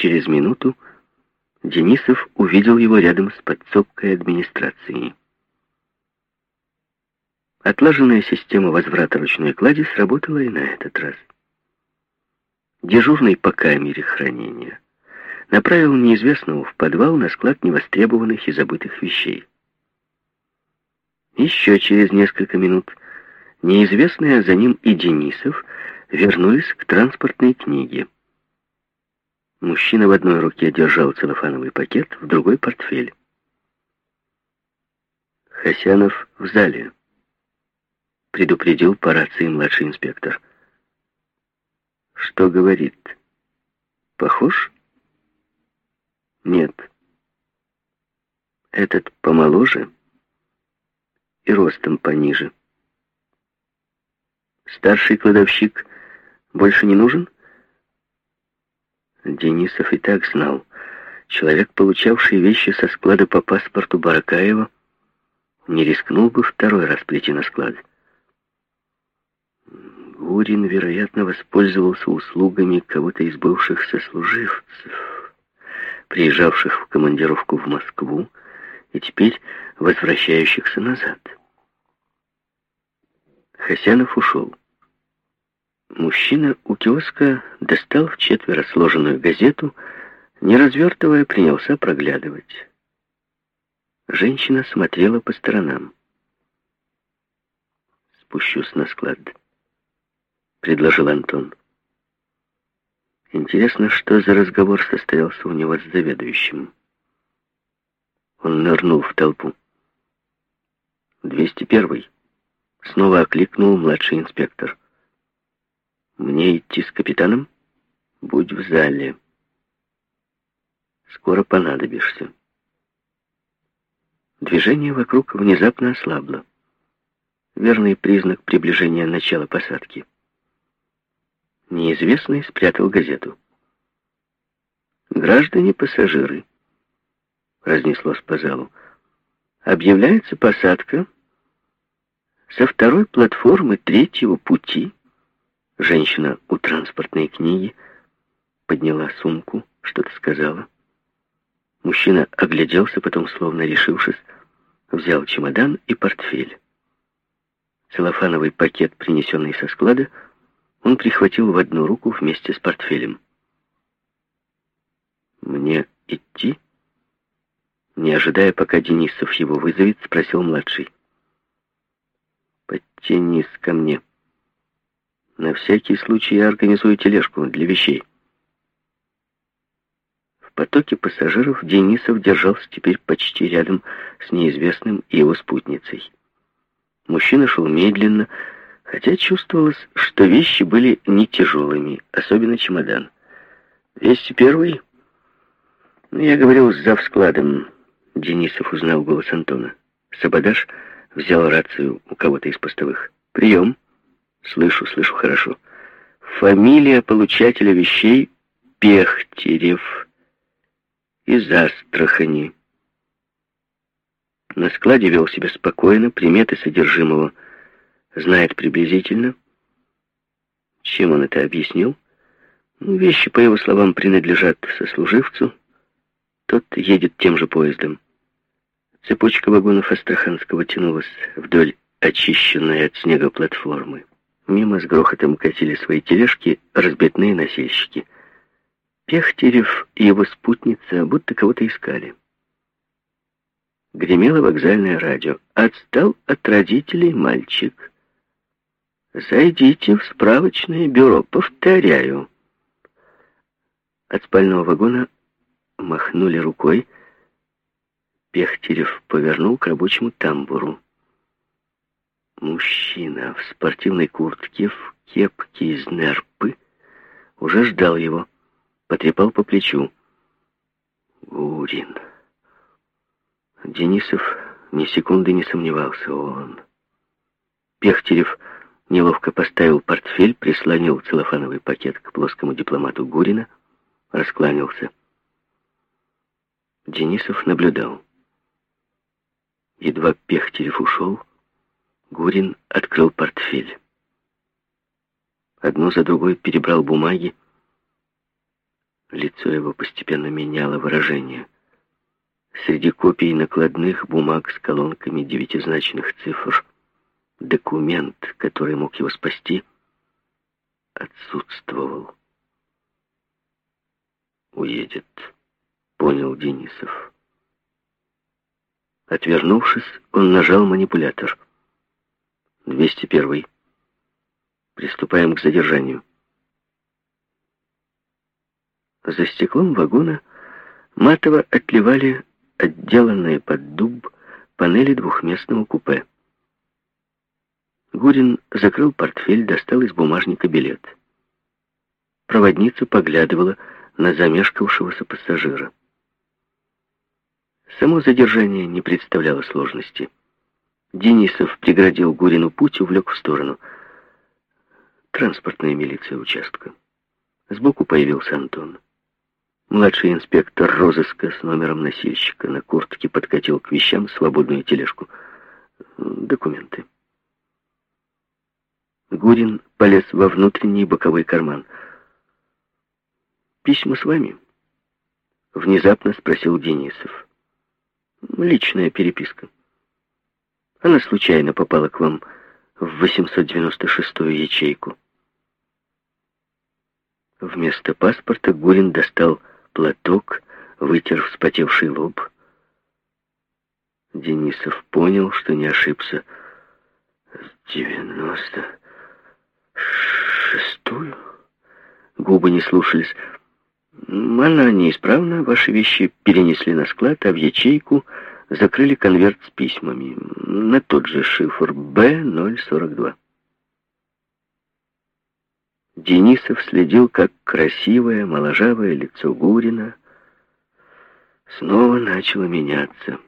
Через минуту Денисов увидел его рядом с подсобкой администрации. Отлаженная система возврата ручной клади сработала и на этот раз. Дежурный по камере хранения направил неизвестного в подвал на склад невостребованных и забытых вещей. Еще через несколько минут неизвестные, а за ним и Денисов вернулись к транспортной книге. Мужчина в одной руке держал целлофановый пакет, в другой — портфель. Хасянов в зале. Предупредил по рации младший инспектор. Что говорит? Похож? Нет. Этот помоложе и ростом пониже. Старший кладовщик больше не нужен? Денисов и так знал. Человек, получавший вещи со склада по паспорту Баракаева, не рискнул бы второй раз прийти на склад. Гурин, вероятно, воспользовался услугами кого-то из бывших сослуживцев, приезжавших в командировку в Москву и теперь возвращающихся назад. Хасянов ушел. Мужчина у киоска достал в четверо сложенную газету, не развертывая, принялся проглядывать. Женщина смотрела по сторонам. «Спущусь на склад», — предложил Антон. Интересно, что за разговор состоялся у него с заведующим. Он нырнул в толпу. «201-й», — снова окликнул младший инспектор. Мне идти с капитаном? Будь в зале. Скоро понадобишься. Движение вокруг внезапно ослабло. Верный признак приближения начала посадки. Неизвестный спрятал газету. «Граждане-пассажиры», — разнеслось по залу, — «объявляется посадка со второй платформы третьего пути Женщина у транспортной книги подняла сумку, что-то сказала. Мужчина огляделся, потом, словно решившись, взял чемодан и портфель. Целлофановый пакет, принесенный со склада, он прихватил в одну руку вместе с портфелем. «Мне идти?» Не ожидая, пока Денисов его вызовет, спросил младший. «Подтянись ко мне». На всякий случай я организую тележку для вещей. В потоке пассажиров Денисов держался теперь почти рядом с неизвестным и его спутницей. Мужчина шел медленно, хотя чувствовалось, что вещи были не тяжелыми, особенно чемодан. Вести первый. Ну, я говорил с завскладом. Денисов узнал голос Антона. Сабадаш взял рацию у кого-то из постовых. «Прием!» Слышу, слышу хорошо. Фамилия получателя вещей Пехтерев из Астрахани. На складе вел себя спокойно, приметы содержимого знает приблизительно. Чем он это объяснил? Ну, вещи, по его словам, принадлежат сослуживцу. Тот едет тем же поездом. Цепочка вагонов Астраханского тянулась вдоль очищенной от снега платформы. Мимо с грохотом катили свои тележки разбитные носильщики. Пехтерев и его спутница будто кого-то искали. Гремело вокзальное радио. «Отстал от родителей мальчик. Зайдите в справочное бюро. Повторяю». От спального вагона махнули рукой. Пехтерев повернул к рабочему тамбуру. Мужчина в спортивной куртке, в кепке из нерпы, уже ждал его, потрепал по плечу. Гурин. Денисов ни секунды не сомневался, он. Пехтерев неловко поставил портфель, прислонил целлофановый пакет к плоскому дипломату Гурина, раскланялся. Денисов наблюдал. Едва Пехтерев ушел, Гурин открыл портфель. Одну за другой перебрал бумаги. Лицо его постепенно меняло выражение. Среди копий накладных бумаг с колонками девятизначных цифр документ, который мог его спасти, отсутствовал. «Уедет», — понял Денисов. Отвернувшись, он нажал манипулятор. «201. Приступаем к задержанию». За стеклом вагона матово отливали отделанные под дуб панели двухместного купе. Гурин закрыл портфель, достал из бумажника билет. Проводница поглядывала на замешкавшегося пассажира. Само задержание не представляло сложности. Денисов преградил Гурину путь, увлек в сторону. Транспортная милиция участка. Сбоку появился Антон. Младший инспектор розыска с номером носильщика на куртке подкатил к вещам свободную тележку. Документы. Гурин полез во внутренний боковой карман. «Письма с вами?» Внезапно спросил Денисов. «Личная переписка. Она случайно попала к вам в 896-ю ячейку». Вместо паспорта Гурин достал платок, вытер вспотевший лоб. Денисов понял, что не ошибся. «Девяносто...» шестую. Губы не слушались. Она неисправна, ваши вещи перенесли на склад, а в ячейку закрыли конверт с письмами. На тот же шифр Б-042. Денисов следил, как красивое, моложавое лицо Гурина снова начало меняться.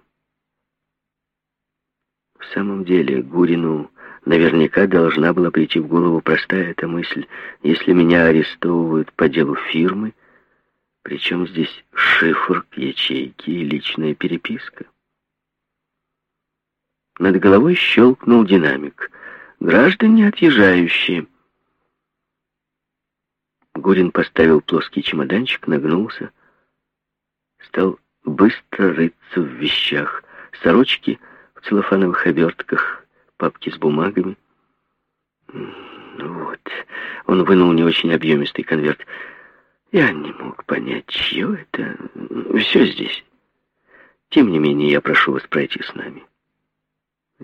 В самом деле Гурину Наверняка должна была прийти в голову простая эта мысль. Если меня арестовывают по делу фирмы, причем здесь шифр к ячейке и личная переписка? Над головой щелкнул динамик. «Граждане отъезжающие». Гурин поставил плоский чемоданчик, нагнулся, стал быстро рыться в вещах. Сорочки в целлофановых обертках, папки с бумагами. Вот. Он вынул не очень объемистый конверт. Я не мог понять, чье это. Все здесь. Тем не менее, я прошу вас пройти с нами.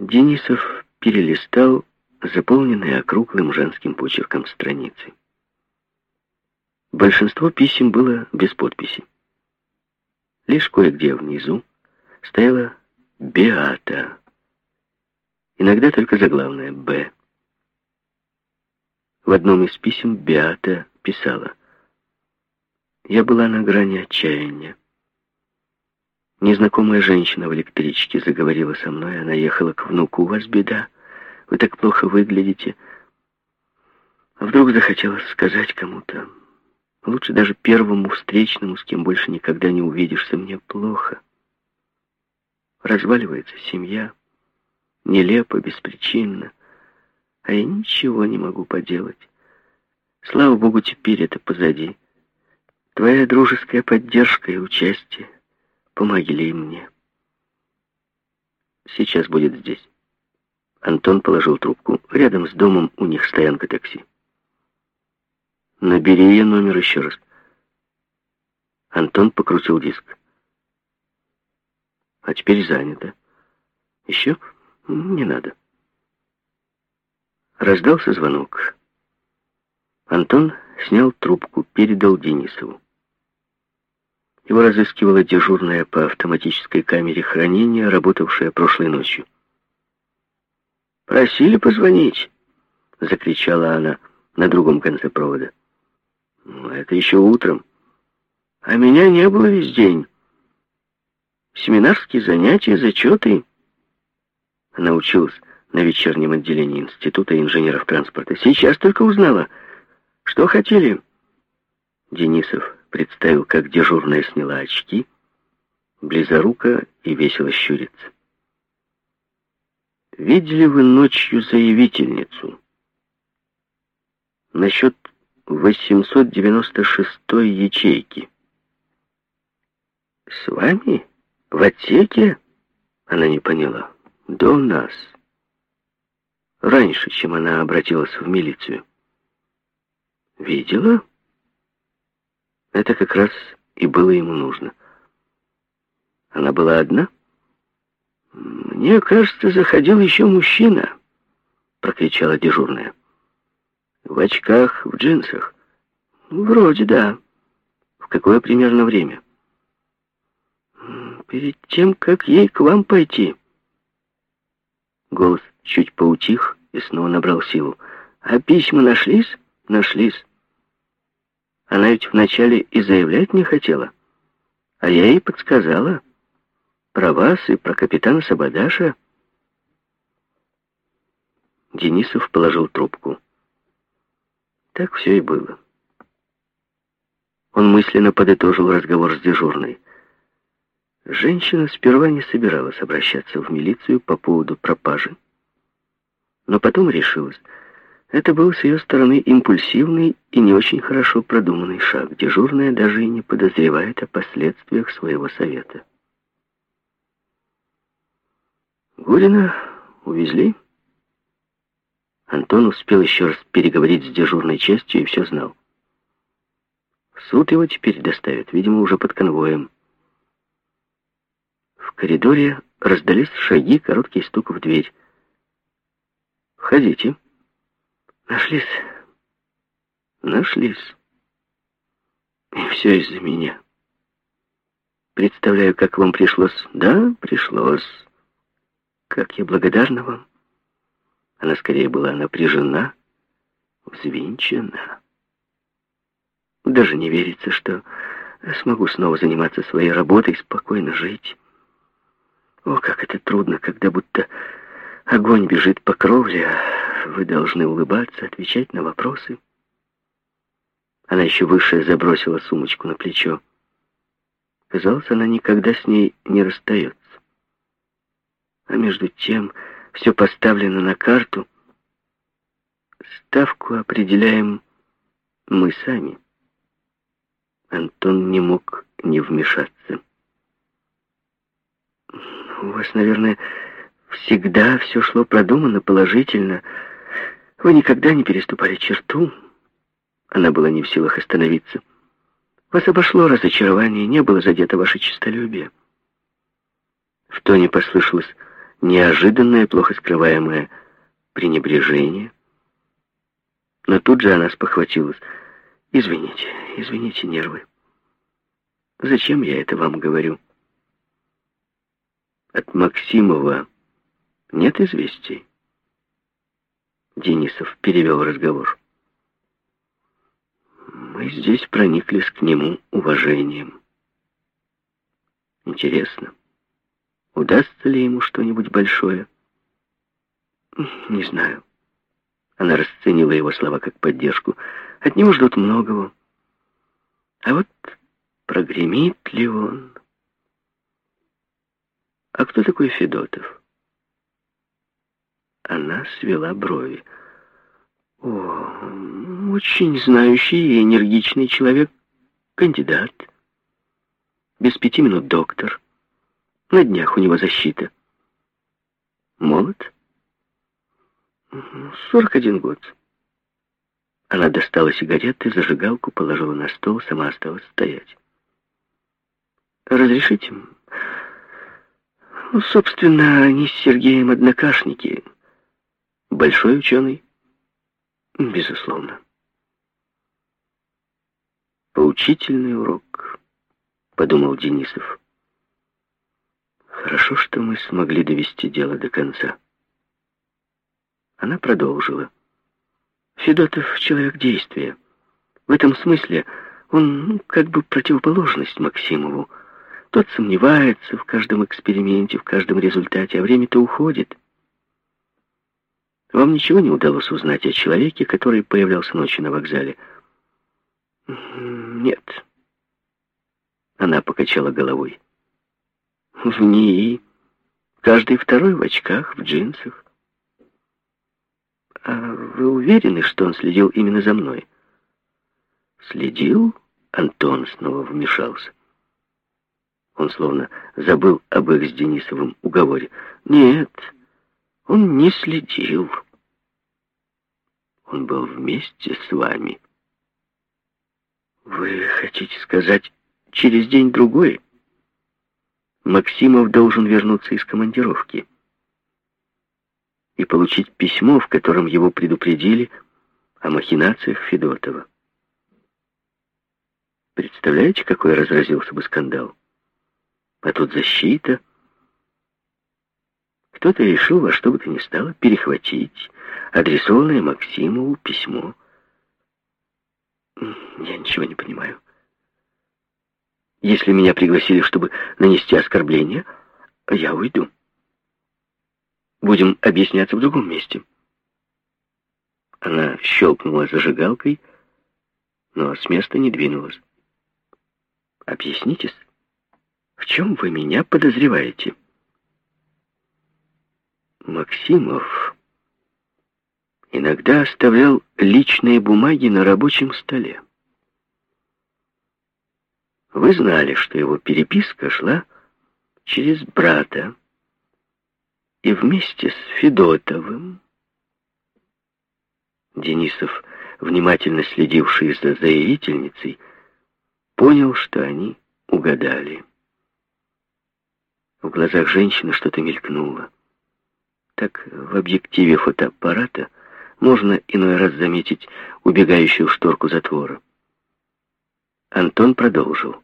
Денисов перелистал заполненные округлым женским почерком страницы. Большинство писем было без подписи. Лишь кое-где внизу стояла «Беата», Иногда только заглавное «Б». В одном из писем Беата писала «Я была на грани отчаяния. Незнакомая женщина в электричке заговорила со мной. Она ехала к внуку. У вас беда. Вы так плохо выглядите. А вдруг захотелось сказать кому-то. Лучше даже первому встречному, с кем больше никогда не увидишься, мне плохо. Разваливается семья нелепо, беспричинно, а я ничего не могу поделать. Слава Богу, теперь это позади. Твоя дружеская поддержка и участие помогли мне. Сейчас будет здесь. Антон положил трубку. Рядом с домом у них стоянка такси. Набери ее номер еще раз. Антон покрутил диск. А теперь занято. Еще? Не надо. Раздался звонок. Антон снял трубку, передал Денисову. Его разыскивала дежурная по автоматической камере хранения, работавшая прошлой ночью. «Просили позвонить!» — закричала она на другом конце провода. «Ну, «Это еще утром. А меня не было весь день. Семинарские занятия, зачеты...» Она училась на вечернем отделении Института инженеров транспорта. Сейчас только узнала. Что хотели? Денисов представил, как дежурная сняла очки, близоруко и весело щурится. Видели вы ночью заявительницу? Насчет 896 ячейки. «С вами? В отсеке?» Она не поняла. «До нас». Раньше, чем она обратилась в милицию. «Видела?» Это как раз и было ему нужно. Она была одна? «Мне кажется, заходил еще мужчина», — прокричала дежурная. «В очках, в джинсах». «Вроде да. В какое примерно время?» «Перед тем, как ей к вам пойти». Голос чуть поутих и снова набрал силу. «А письма нашлись?» «Нашлись. Она ведь вначале и заявлять не хотела. А я ей подсказала. Про вас и про капитана Сабадаша. Денисов положил трубку. Так все и было. Он мысленно подытожил разговор с дежурной. Женщина сперва не собиралась обращаться в милицию по поводу пропажи, но потом решилась, это был с ее стороны импульсивный и не очень хорошо продуманный шаг. Дежурная даже и не подозревает о последствиях своего совета. Гурина увезли. Антон успел еще раз переговорить с дежурной частью и все знал. В суд его теперь доставят, видимо, уже под конвоем. В коридоре раздались шаги, короткий стук в дверь. «Входите». Нашлись. Нашлись. И все из-за меня. Представляю, как вам пришлось. Да, пришлось. Как я благодарна вам. Она скорее была напряжена, взвинчена. Даже не верится, что смогу снова заниматься своей работой, спокойно жить. О, как это трудно, когда будто огонь бежит по кровле, вы должны улыбаться, отвечать на вопросы. Она еще выше забросила сумочку на плечо. Казалось, она никогда с ней не расстается. А между тем все поставлено на карту. Ставку определяем мы сами. Антон не мог не вмешаться. У вас, наверное, всегда все шло продуманно, положительно, вы никогда не переступали черту. Она была не в силах остановиться. Вас обошло разочарование, не было задето ваше честолюбие. В тоне послышалось неожиданное, плохо скрываемое пренебрежение. Но тут же она спохватилась. «Извините, извините нервы. Зачем я это вам говорю?» От Максимова нет известий. Денисов перевел разговор. Мы здесь прониклись к нему уважением. Интересно, удастся ли ему что-нибудь большое? Не знаю. Она расценила его слова как поддержку. От него ждут многого. А вот прогремит ли он? А кто такой Федотов? Она свела брови. О, очень знающий и энергичный человек, кандидат. Без пяти минут доктор. На днях у него защита. Молод? Сорок один год. Она достала сигареты, зажигалку, положила на стол, сама осталась стоять. «Разрешите?» ну, «Собственно, они с Сергеем однокашники». Большой ученый? Безусловно. Поучительный урок, подумал Денисов. Хорошо, что мы смогли довести дело до конца. Она продолжила. Федотов — человек действия. В этом смысле он ну, как бы противоположность Максимову. Тот сомневается в каждом эксперименте, в каждом результате, а время-то уходит. Вам ничего не удалось узнать о человеке, который появлялся ночью на вокзале? Нет. Она покачала головой. В ней каждый второй в очках, в джинсах. А вы уверены, что он следил именно за мной? Следил? Антон снова вмешался. Он словно забыл об их с Денисовым уговоре. Нет, он не следил. Он был вместе с вами. Вы хотите сказать, через день-другой Максимов должен вернуться из командировки и получить письмо, в котором его предупредили о махинациях Федотова. Представляете, какой разразился бы скандал? А тут защита. Кто-то решил во что бы то ни стало перехватить адресованное Максимову письмо. Я ничего не понимаю. Если меня пригласили, чтобы нанести оскорбление, я уйду. Будем объясняться в другом месте. Она щелкнула зажигалкой, но с места не двинулась. Объяснитесь, в чем вы меня подозреваете? Максимов иногда оставлял личные бумаги на рабочем столе. Вы знали, что его переписка шла через брата и вместе с Федотовым. Денисов, внимательно следивший за заявительницей, понял, что они угадали. В глазах женщины что-то мелькнуло. Так в объективе фотоаппарата можно иной раз заметить убегающую шторку затвора. Антон продолжил.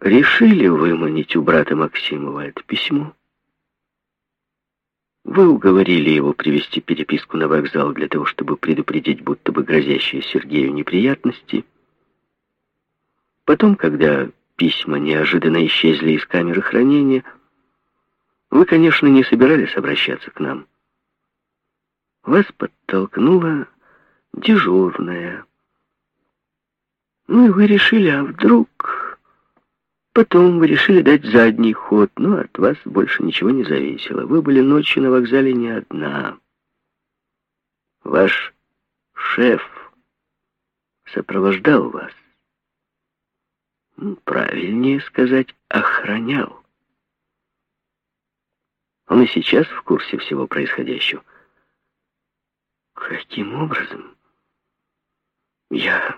«Решили выманить у брата Максимова это письмо? Вы уговорили его привести переписку на вокзал для того, чтобы предупредить будто бы грозящие Сергею неприятности. Потом, когда письма неожиданно исчезли из камеры хранения, вы, конечно, не собирались обращаться к нам. Вас подтолкнула дежурная. Ну и вы решили, а вдруг... Потом вы решили дать задний ход, но от вас больше ничего не зависело. Вы были ночью на вокзале не одна. Ваш шеф сопровождал вас. Ну, правильнее сказать, охранял. Он и сейчас в курсе всего происходящего. Каким образом? Я...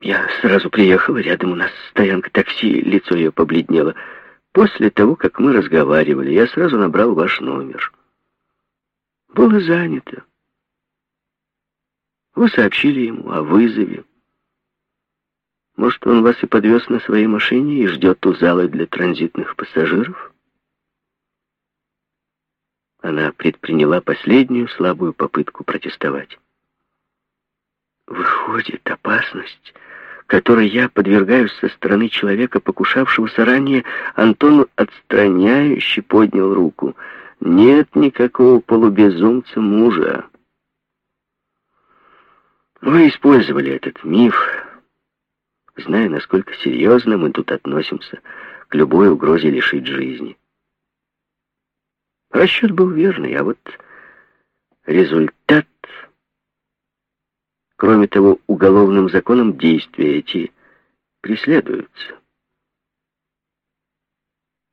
Я сразу приехала, рядом у нас стоянка такси, лицо ее побледнело. После того, как мы разговаривали, я сразу набрал ваш номер. Было занято. Вы сообщили ему о вызове. Может, он вас и подвез на своей машине и ждет у зала для транзитных пассажиров? Она предприняла последнюю слабую попытку протестовать. Выходит, опасность, которой я подвергаюсь со стороны человека, покушавшегося ранее, Антон отстраняюще поднял руку. Нет никакого полубезумца мужа. Вы использовали этот миф, зная, насколько серьезно мы тут относимся к любой угрозе лишить жизни. Расчет был верный, а вот результат... Кроме того, уголовным законом действия эти преследуются.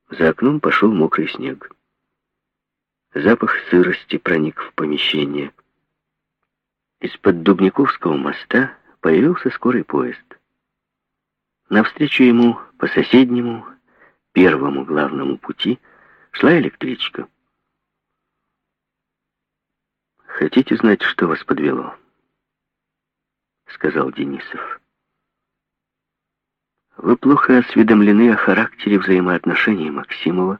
За окном пошел мокрый снег. Запах сырости проник в помещение. Из-под Дубниковского моста появился скорый поезд. Навстречу ему по соседнему, первому главному пути шла электричка. «Хотите знать, что вас подвело?» — сказал Денисов. «Вы плохо осведомлены о характере взаимоотношений Максимова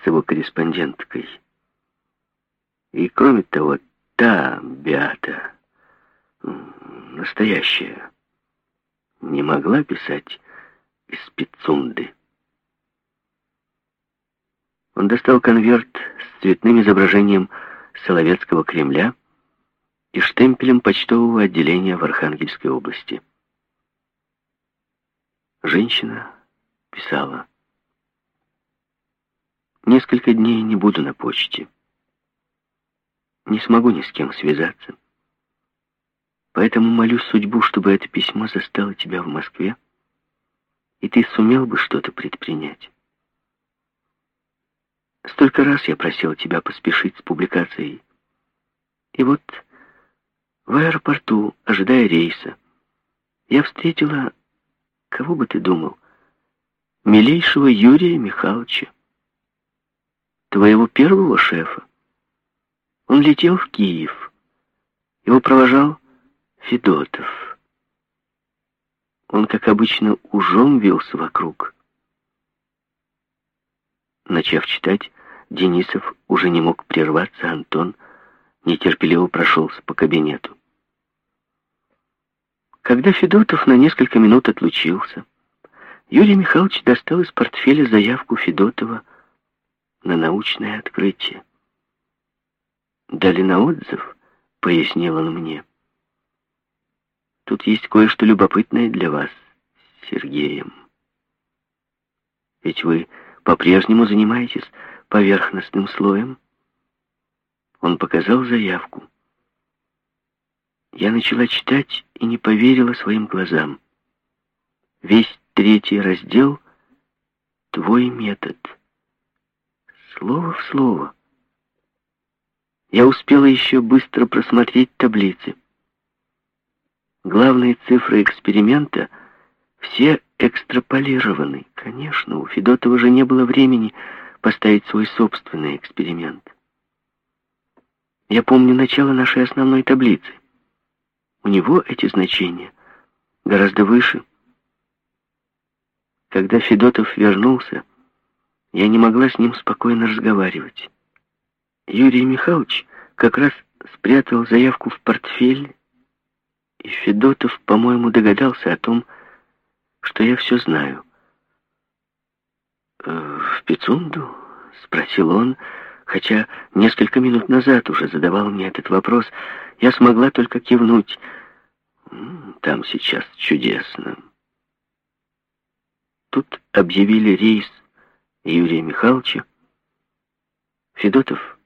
с его корреспонденткой. И, кроме того, та Беата, настоящая, не могла писать из Пицунды. Он достал конверт с цветным изображением Соловецкого Кремля и штемпелем почтового отделения в Архангельской области. Женщина писала. «Несколько дней не буду на почте. Не смогу ни с кем связаться. Поэтому молю судьбу, чтобы это письмо застало тебя в Москве, и ты сумел бы что-то предпринять. Столько раз я просил тебя поспешить с публикацией. И вот в аэропорту, ожидая рейса, я встретила, кого бы ты думал, милейшего Юрия Михайловича, твоего первого шефа. Он летел в Киев. Его провожал Федотов. Он, как обычно, ужом вился вокруг. Начав читать, Денисов уже не мог прерваться, Антон нетерпеливо прошелся по кабинету. Когда Федотов на несколько минут отлучился, Юрий Михайлович достал из портфеля заявку Федотова на научное открытие. «Дали на отзыв», — пояснил он мне. «Тут есть кое-что любопытное для вас Сергеем. Ведь вы по-прежнему занимаетесь поверхностным слоем?» Он показал заявку. Я начала читать и не поверила своим глазам. Весь третий раздел — твой метод. Слово в слово. Я успела еще быстро просмотреть таблицы. Главные цифры эксперимента все экстраполированы. Конечно, у Федотова же не было времени поставить свой собственный эксперимент. Я помню начало нашей основной таблицы. У него эти значения гораздо выше. Когда Федотов вернулся, я не могла с ним спокойно разговаривать. Юрий Михайлович как раз спрятал заявку в портфель, и Федотов, по-моему, догадался о том, что я все знаю. «Э, «В Пицунду?» — спросил он, хотя несколько минут назад уже задавал мне этот вопрос. Я смогла только кивнуть. «Там сейчас чудесно». Тут объявили рейс Юрия Михайловича. Федотов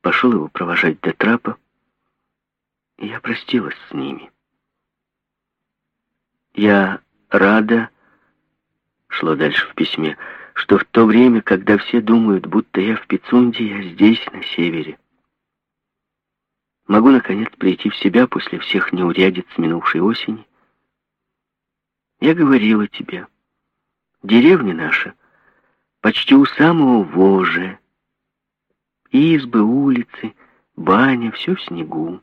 пошел его провожать до трапа, и я простилась с ними. Я рада, шло дальше в письме, что в то время, когда все думают, будто я в Пицунде, я здесь, на севере. Могу, наконец, прийти в себя после всех неурядиц минувшей осени. Я говорила тебе, деревня наша почти у самого Вожи, Избы, улицы, баня, все в снегу.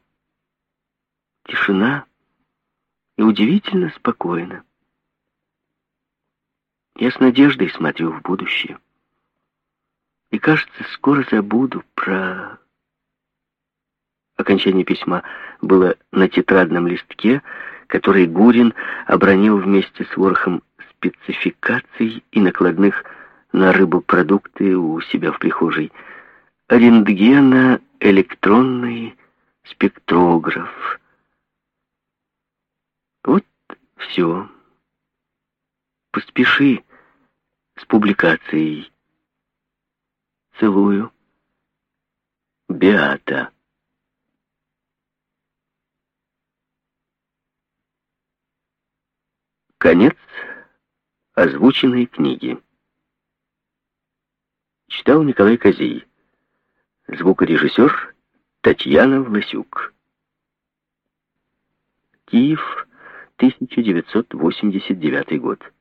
Тишина и удивительно спокойно. Я с надеждой смотрю в будущее. И, кажется, скоро забуду про... Окончание письма было на тетрадном листке, который Гурин обронил вместе с ворохом спецификаций и накладных на рыбопродукты у себя в прихожей – рентгено-электронный спектрограф. Вот все. Поспеши с публикацией. Целую. Беата. Конец озвученной книги. Читал Николай Козей. Звукорежиссер Татьяна Власюк. Киев, 1989 год.